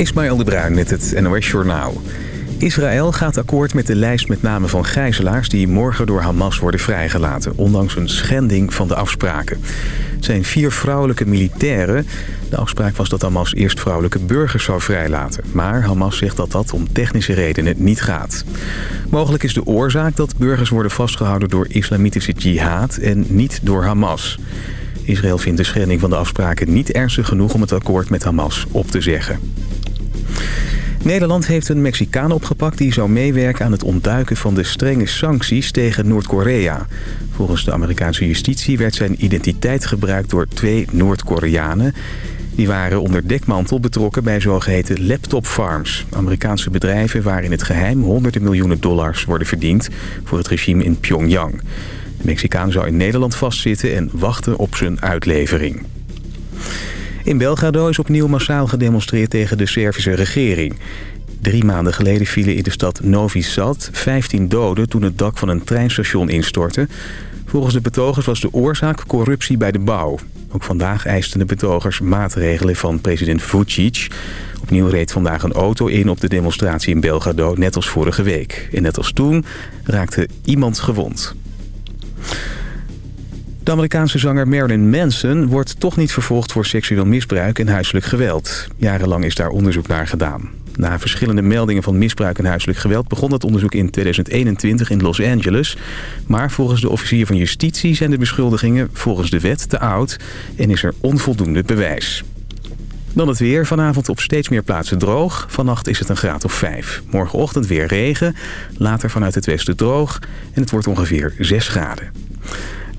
Ismaël de Bruin met het NOS Journaal. Israël gaat akkoord met de lijst met namen van gijzelaars... die morgen door Hamas worden vrijgelaten... ondanks een schending van de afspraken. Het zijn vier vrouwelijke militairen. De afspraak was dat Hamas eerst vrouwelijke burgers zou vrijlaten. Maar Hamas zegt dat dat om technische redenen niet gaat. Mogelijk is de oorzaak dat burgers worden vastgehouden... door islamitische jihad en niet door Hamas. Israël vindt de schending van de afspraken niet ernstig genoeg... om het akkoord met Hamas op te zeggen. Nederland heeft een Mexicaan opgepakt die zou meewerken aan het ontduiken van de strenge sancties tegen Noord-Korea. Volgens de Amerikaanse justitie werd zijn identiteit gebruikt door twee Noord-Koreanen. Die waren onder dekmantel betrokken bij zogeheten laptopfarms. Amerikaanse bedrijven waar in het geheim honderden miljoenen dollars worden verdiend voor het regime in Pyongyang. De Mexicaan zou in Nederland vastzitten en wachten op zijn uitlevering. In Belgrado is opnieuw massaal gedemonstreerd tegen de Servische regering. Drie maanden geleden vielen in de stad Novi Sad 15 doden toen het dak van een treinstation instortte. Volgens de betogers was de oorzaak corruptie bij de bouw. Ook vandaag eisten de betogers maatregelen van president Vucic. Opnieuw reed vandaag een auto in op de demonstratie in Belgrado, net als vorige week. En net als toen raakte iemand gewond. De Amerikaanse zanger Marilyn Manson wordt toch niet vervolgd voor seksueel misbruik en huiselijk geweld. Jarenlang is daar onderzoek naar gedaan. Na verschillende meldingen van misbruik en huiselijk geweld begon het onderzoek in 2021 in Los Angeles. Maar volgens de officier van justitie zijn de beschuldigingen volgens de wet te oud en is er onvoldoende bewijs. Dan het weer. Vanavond op steeds meer plaatsen droog. Vannacht is het een graad of 5. Morgenochtend weer regen. Later vanuit het westen droog. En het wordt ongeveer 6 graden.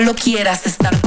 Solo quieras estar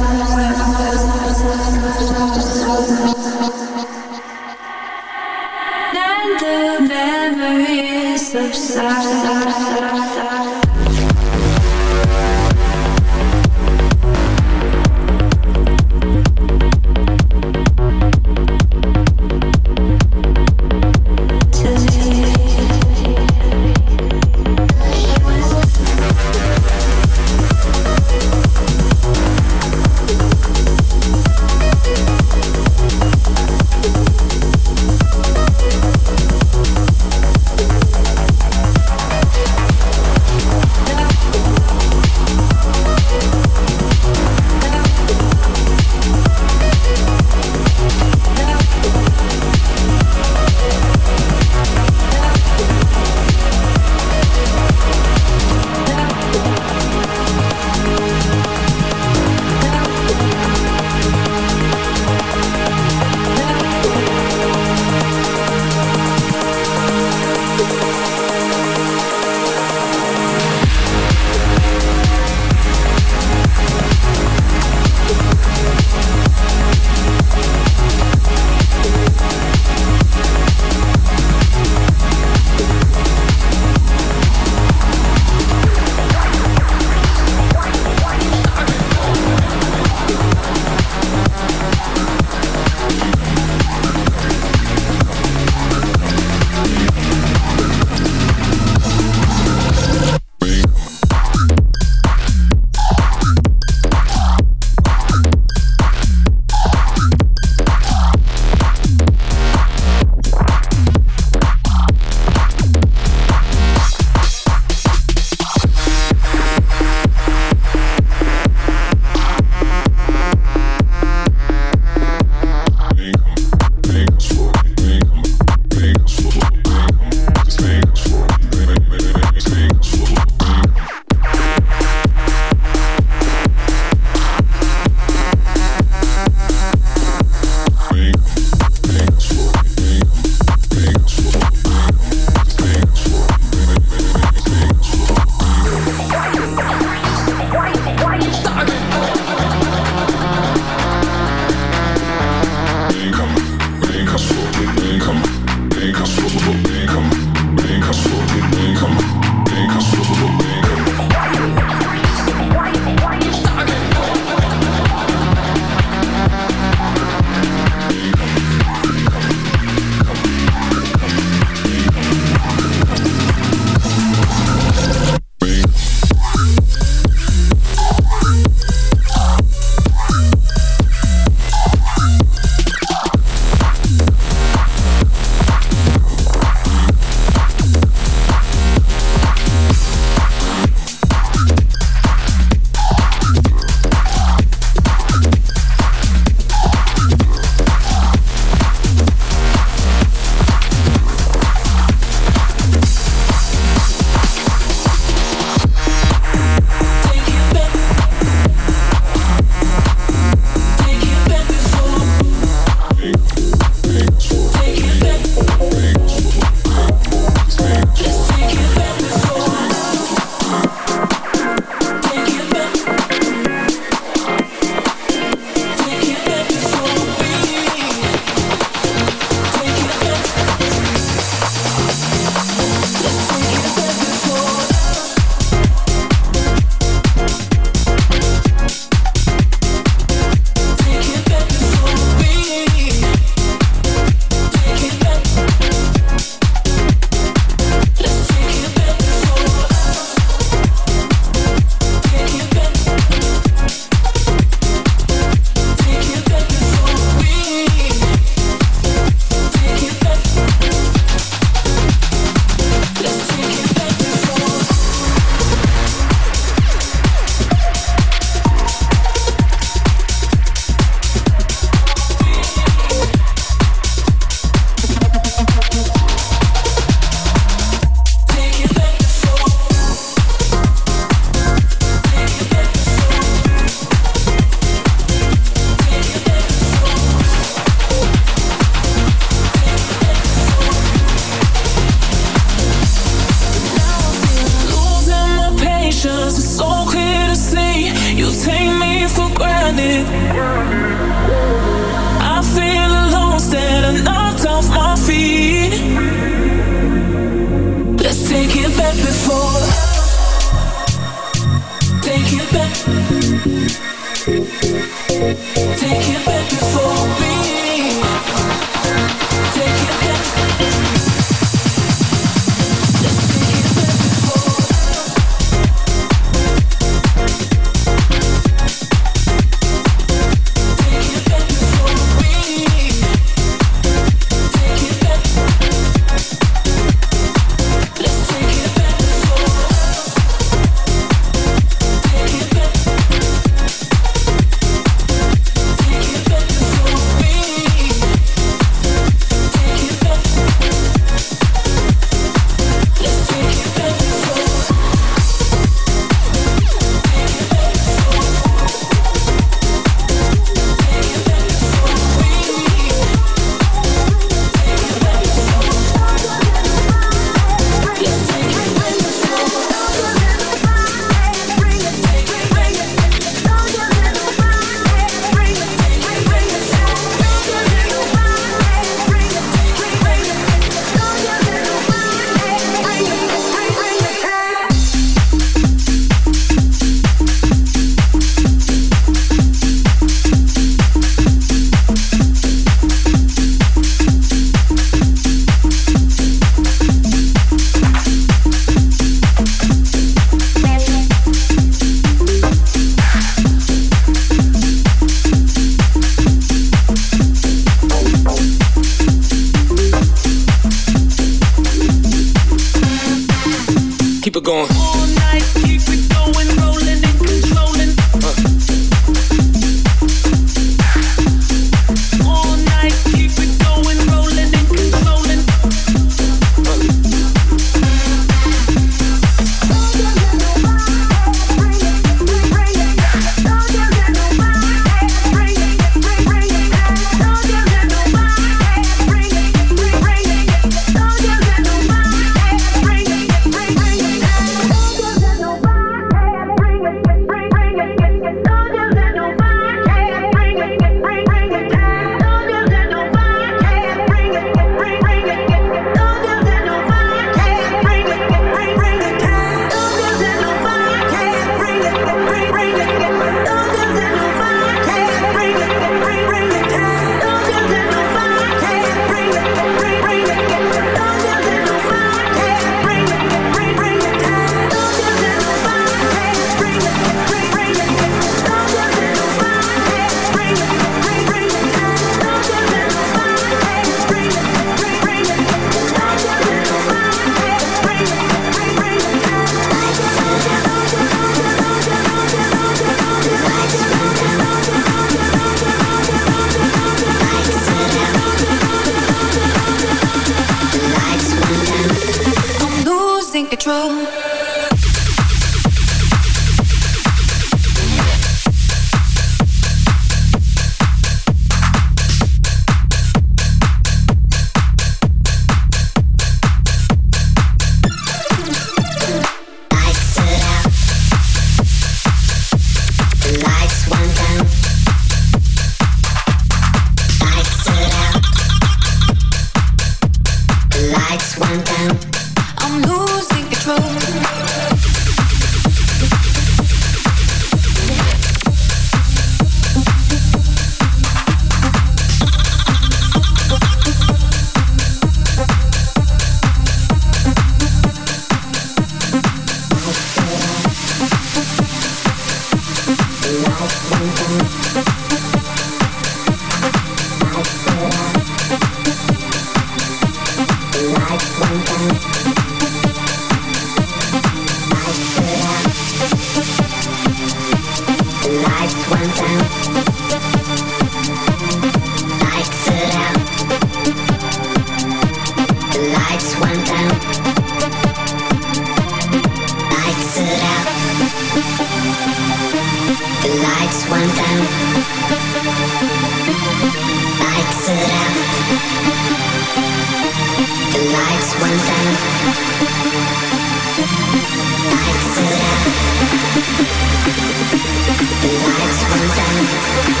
think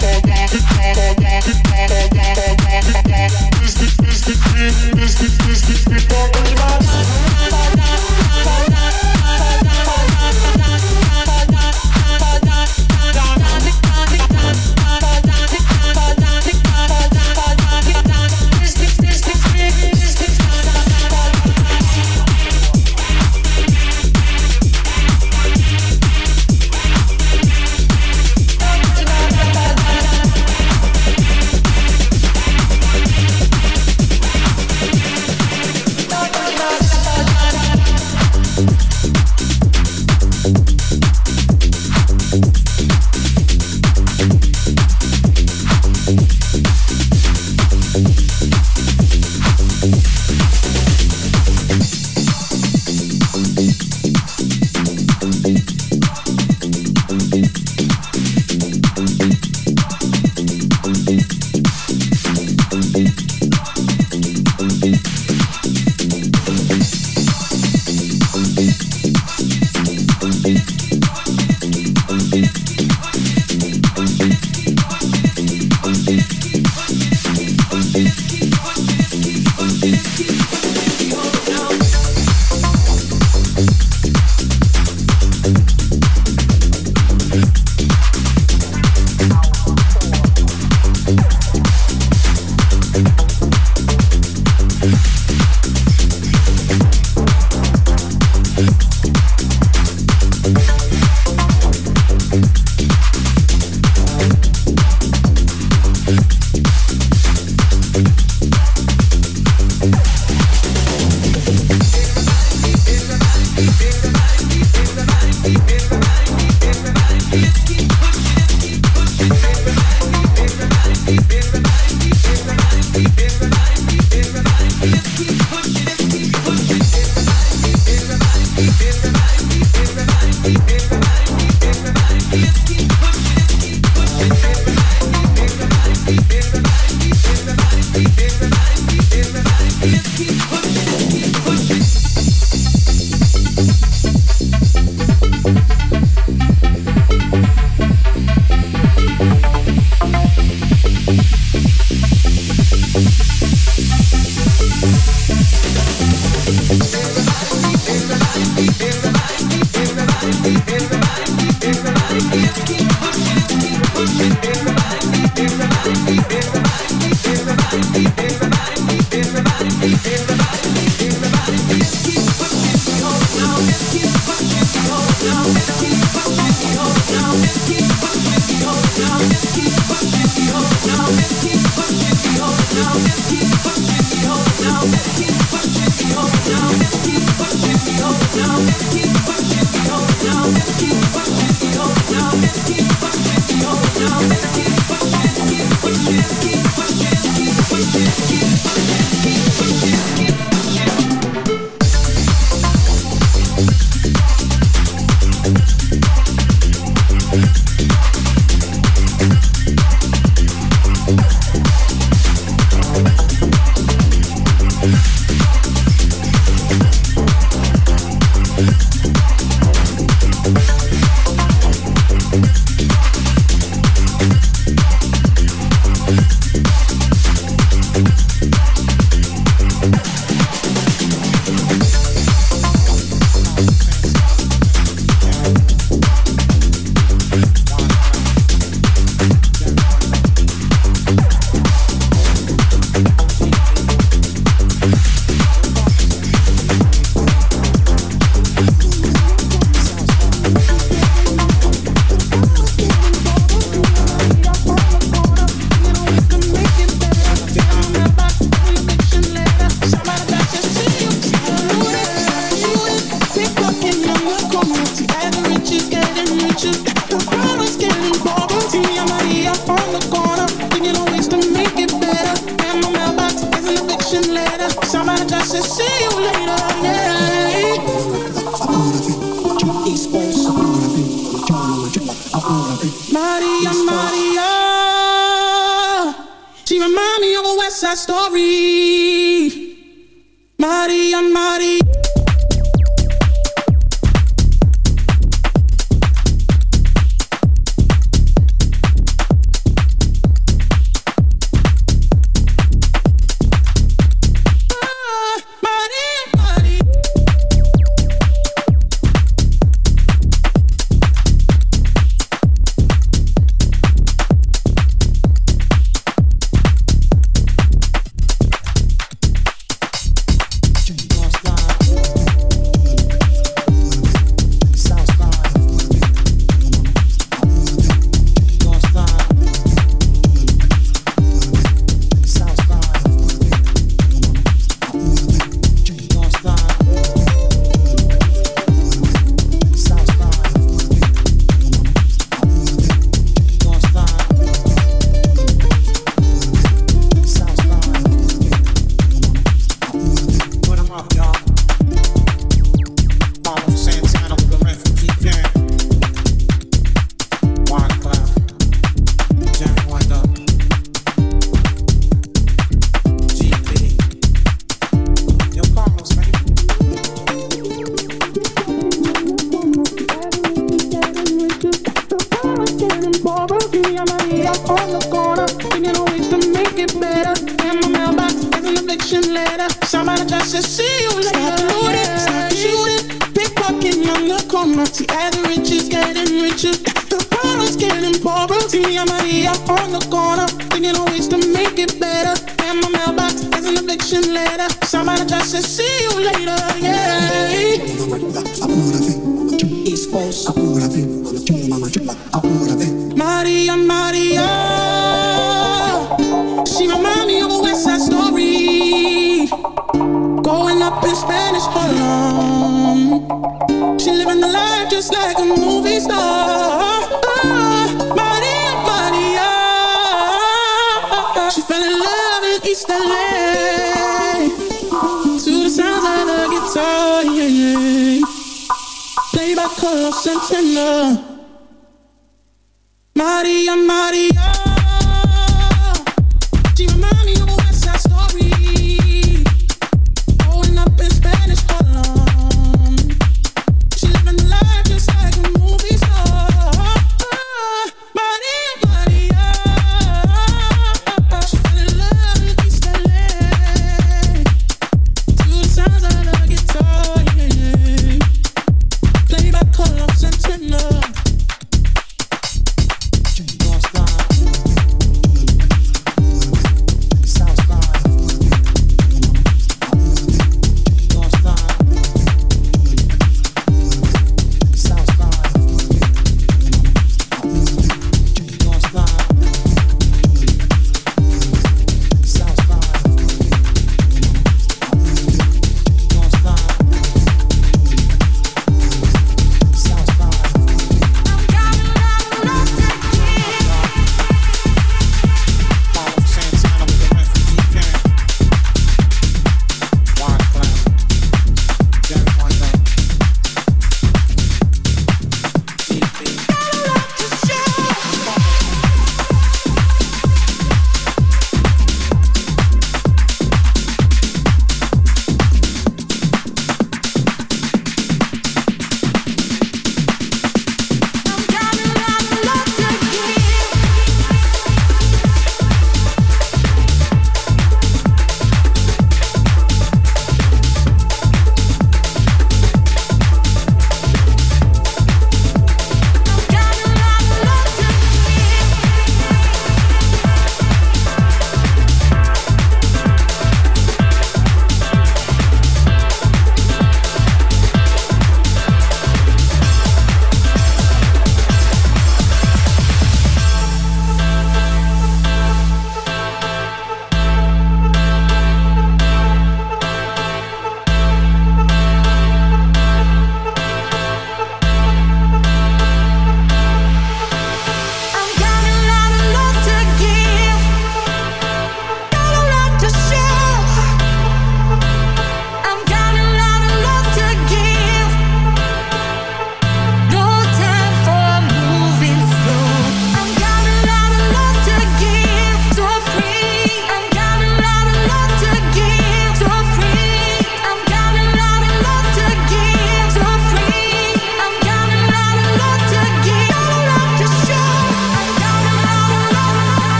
Thank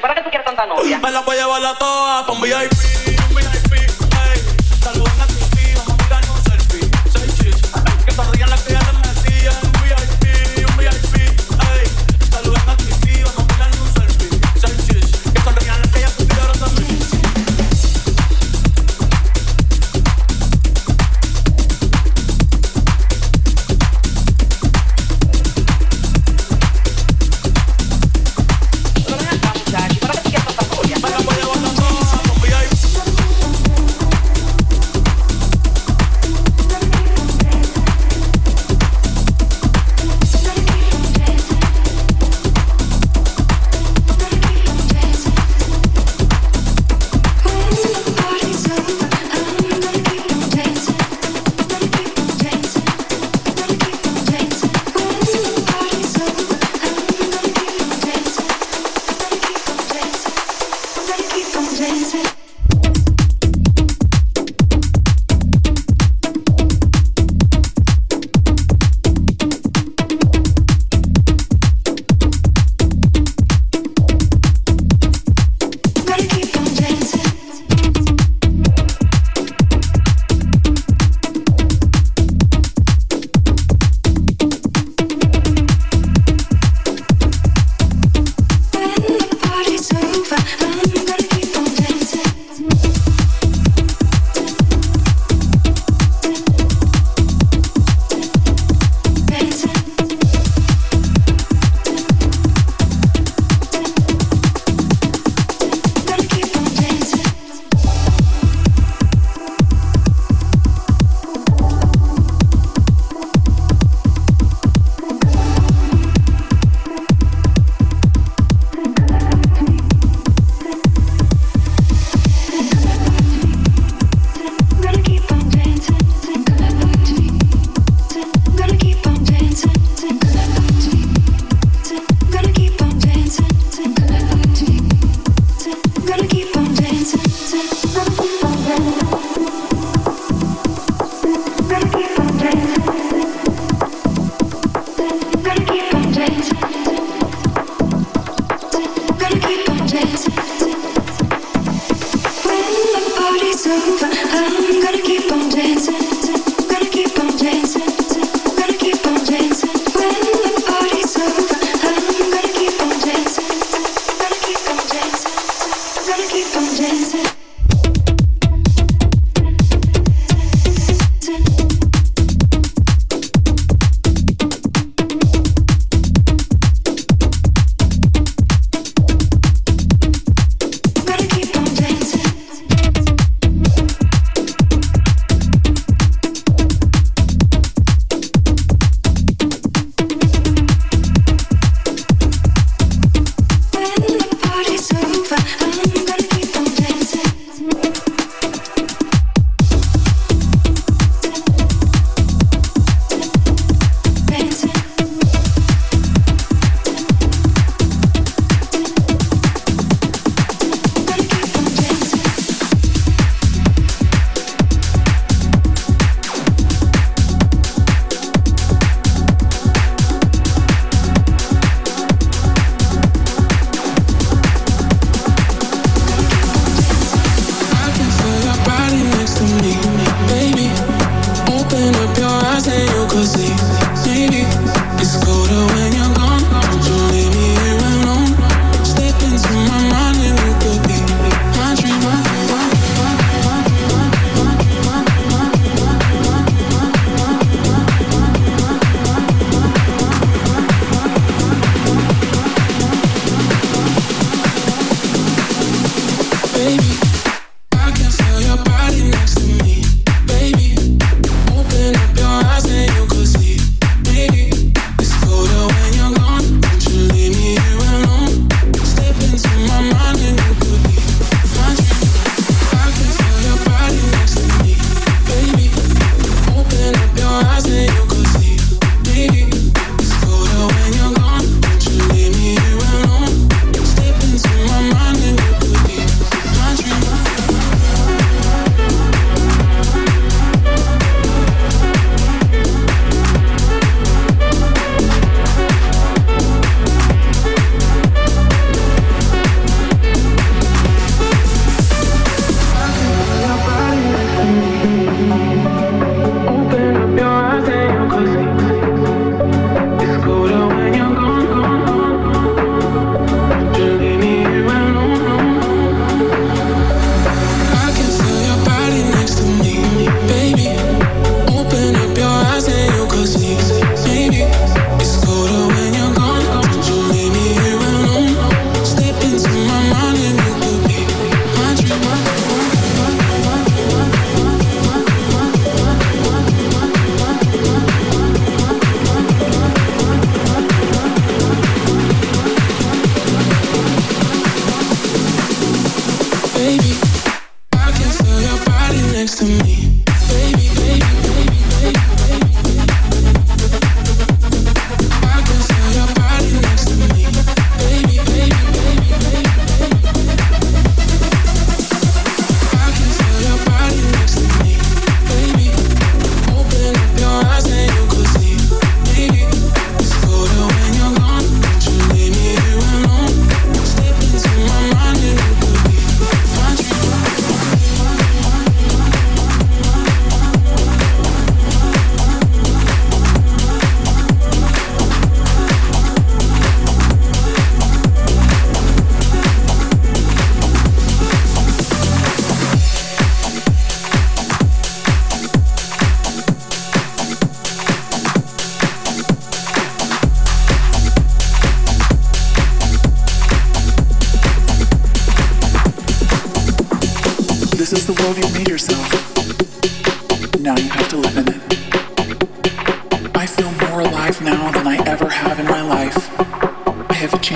¿Para qué tú quieres tanta novia? A.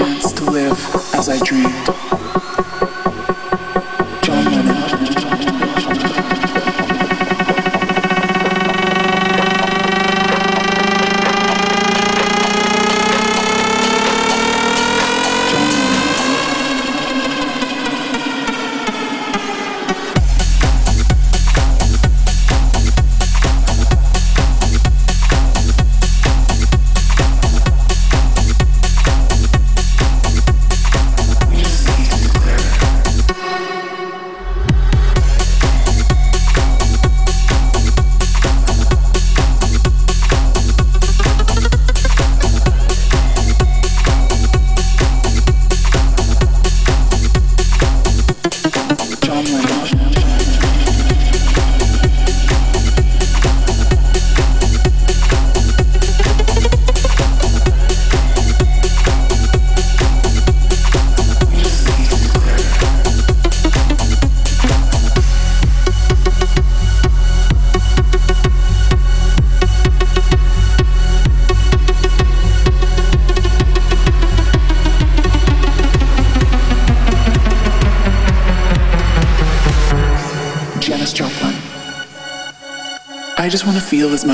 Chance to live as I dreamed.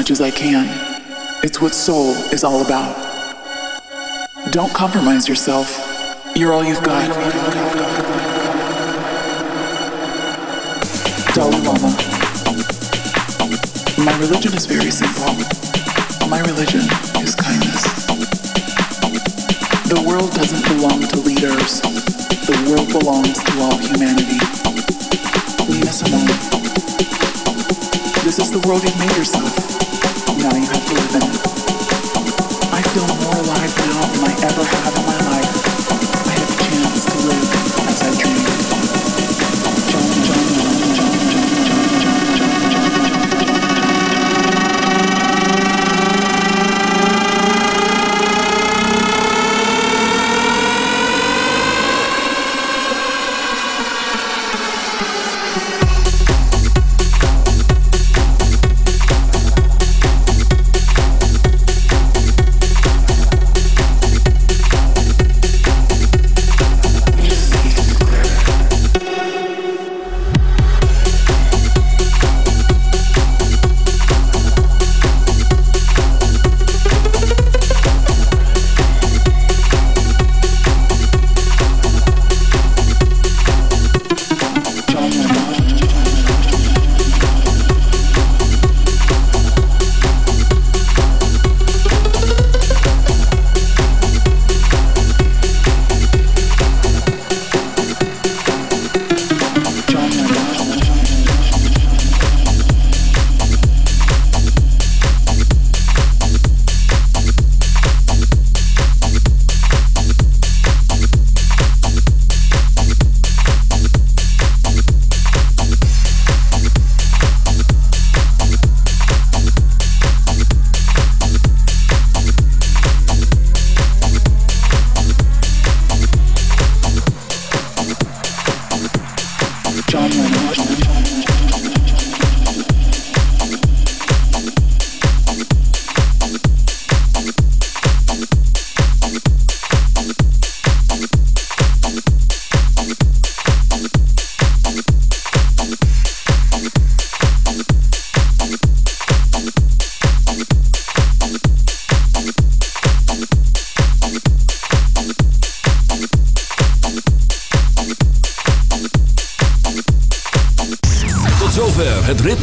Much as I can. It's what soul is all about. Don't compromise yourself. You're all you've got. Dalai Lama. My religion is very simple. My religion is kindness. The world doesn't belong to leaders. The world belongs to all humanity. Nina Simone. This is the world you've made yourself. I feel more alive now than I ever have in my life. I have a chance to live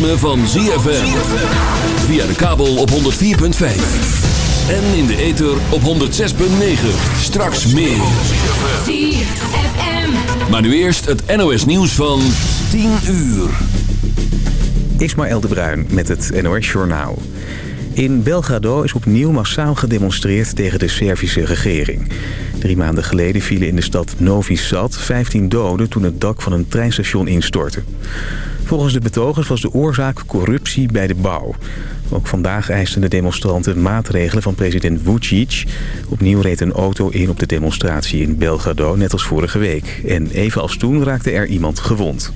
ritme van ZFM. Via de kabel op 104.5. En in de ether op 106.9. Straks meer. Maar nu eerst het NOS nieuws van 10 uur. Ismaël de Bruin met het NOS Journaal. In Belgrado is opnieuw massaal gedemonstreerd tegen de Servische regering. Drie maanden geleden vielen in de stad Novi Sad 15 doden toen het dak van een treinstation instortte. Volgens de betogers was de oorzaak corruptie bij de bouw. Ook vandaag eisten de demonstranten maatregelen van president Vucic. Opnieuw reed een auto in op de demonstratie in Belgrado, net als vorige week. En even als toen raakte er iemand gewond.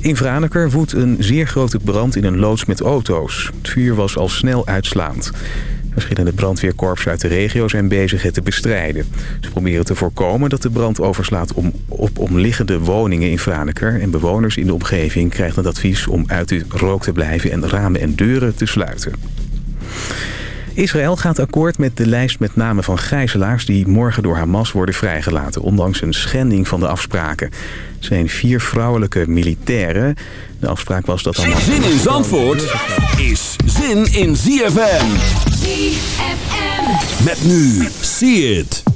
In Vraneker woedt een zeer grote brand in een loods met auto's. Het vuur was al snel uitslaand. Verschillende brandweerkorpsen uit de regio zijn bezig het te bestrijden. Ze proberen te voorkomen dat de brand overslaat om, op omliggende woningen in Franeker. En bewoners in de omgeving krijgen het advies om uit de rook te blijven en ramen en deuren te sluiten. Israël gaat akkoord met de lijst met namen van gijzelaars... die morgen door Hamas worden vrijgelaten, ondanks een schending van de afspraken. Er zijn vier vrouwelijke militairen. De afspraak was dat Hamas... Zin in Zandvoort is zin in ZFM. ZFM. Met nu, see it.